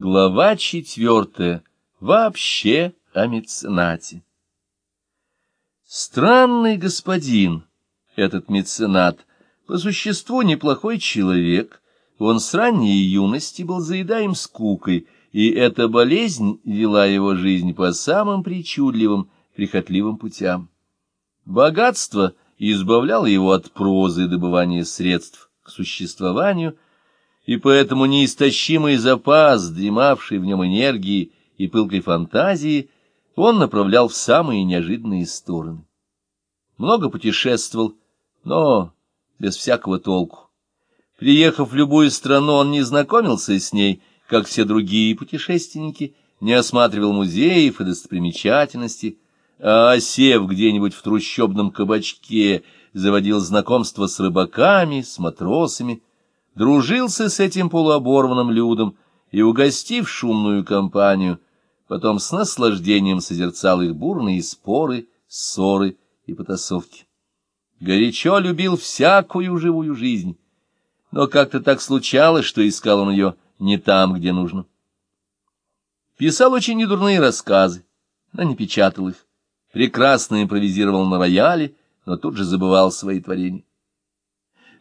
Глава четвертая. Вообще о меценате. Странный господин, этот меценат, по существу неплохой человек, он с ранней юности был заедаем скукой, и эта болезнь вела его жизнь по самым причудливым, прихотливым путям. Богатство избавляло его от прозы добывания средств к существованию — и поэтому неистощимый запас, дремавший в нем энергии и пылкой фантазии, он направлял в самые неожиданные стороны. Много путешествовал, но без всякого толку. Приехав в любую страну, он не знакомился с ней, как все другие путешественники, не осматривал музеев и достопримечательностей, а, осев где-нибудь в трущобном кабачке, заводил знакомства с рыбаками, с матросами, дружился с этим полуоборванным людом и, угостив шумную компанию, потом с наслаждением созерцал их бурные споры, ссоры и потасовки. Горячо любил всякую живую жизнь, но как-то так случалось, что искал он ее не там, где нужно. Писал очень недурные рассказы, но не печатал их. Прекрасно импровизировал на рояле, но тут же забывал свои творения.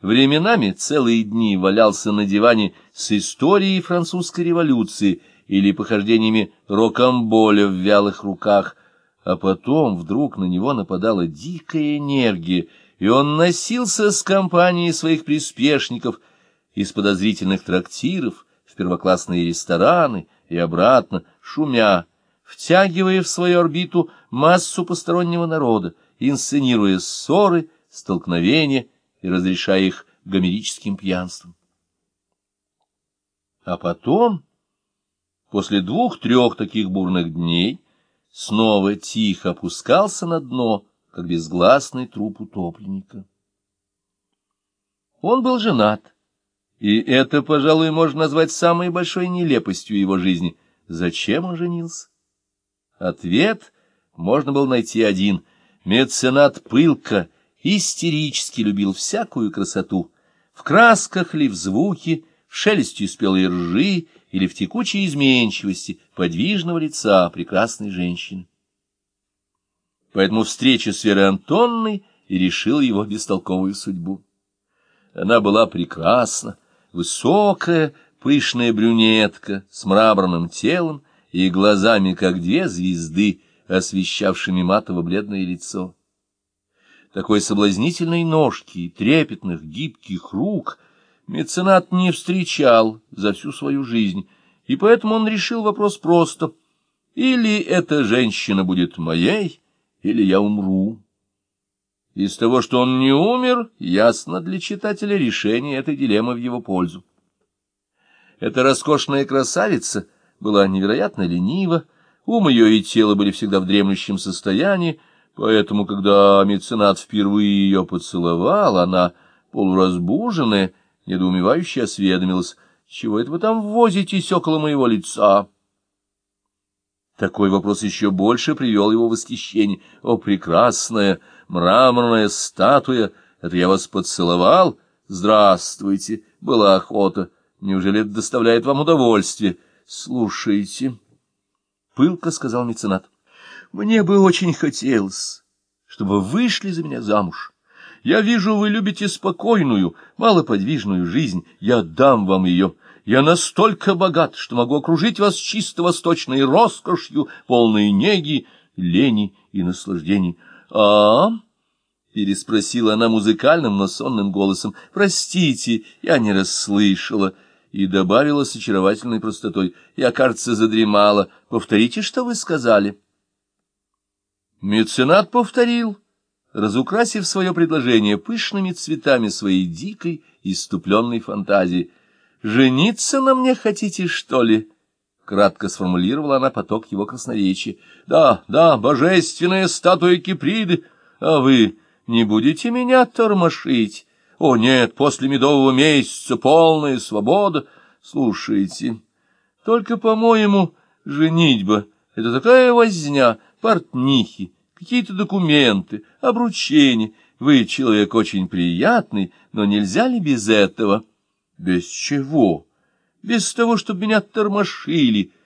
Временами целые дни валялся на диване с историей французской революции или похождениями рокамболя в вялых руках, а потом вдруг на него нападала дикая энергия, и он носился с компанией своих приспешников из подозрительных трактиров в первоклассные рестораны и обратно, шумя, втягивая в свою орбиту массу постороннего народа, инсценируя ссоры, столкновения, и разрешая их гомерическим пьянством. А потом, после двух-трех таких бурных дней, снова тихо опускался на дно, как безгласный труп утопленника. Он был женат, и это, пожалуй, можно назвать самой большой нелепостью его жизни. Зачем он женился? Ответ можно было найти один. Меценат пылко истерически любил всякую красоту, в красках ли, в звуке, в шелесте спелой ржи или в текучей изменчивости подвижного лица прекрасной женщины. Поэтому встреча с Верой Антонной и решил его бестолковую судьбу. Она была прекрасна, высокая, пышная брюнетка с мраморным телом и глазами, как две звезды, освещавшими матово-бледное лицо такой соблазнительной ножки и трепетных гибких рук меценат не встречал за всю свою жизнь, и поэтому он решил вопрос просто. Или эта женщина будет моей, или я умру. Из того, что он не умер, ясно для читателя решение этой дилеммы в его пользу. Эта роскошная красавица была невероятно ленива, ум ее и тело были всегда в дремлющем состоянии, Поэтому, когда меценат впервые ее поцеловал, она, полуразбуженная, недоумевающе осведомилась, «Чего это вы там возитесь около моего лица?» Такой вопрос еще больше привел его в восхищение. «О, прекрасная мраморная статуя! Это я вас поцеловал? Здравствуйте! Была охота. Неужели это доставляет вам удовольствие? Слушайте!» Пылко сказал меценат. Мне бы очень хотелось, чтобы вы вышли за меня замуж. Я вижу, вы любите спокойную, малоподвижную жизнь. Я дам вам ее. Я настолько богат, что могу окружить вас чисто восточной роскошью, полной неги, лени и наслаждений. А? переспросила она музыкальным, но сонным голосом. Простите, я не расслышала. И добавила с очаровательной простотой. Я, кажется, задремала. Повторите, что вы сказали. Меценат повторил, разукрасив свое предложение пышными цветами своей дикой, иступленной фантазии. «Жениться на мне хотите, что ли?» Кратко сформулировала она поток его красноречия. «Да, да, божественная статуя Киприды, а вы не будете меня тормошить? О, нет, после медового месяца полная свобода. Слушайте, только, по-моему, женитьба — это такая возня, портнихи, какие-то документы, обручение. Вы человек очень приятный, но нельзя ли без этого? Без чего? без того, чтобы меня тормошили,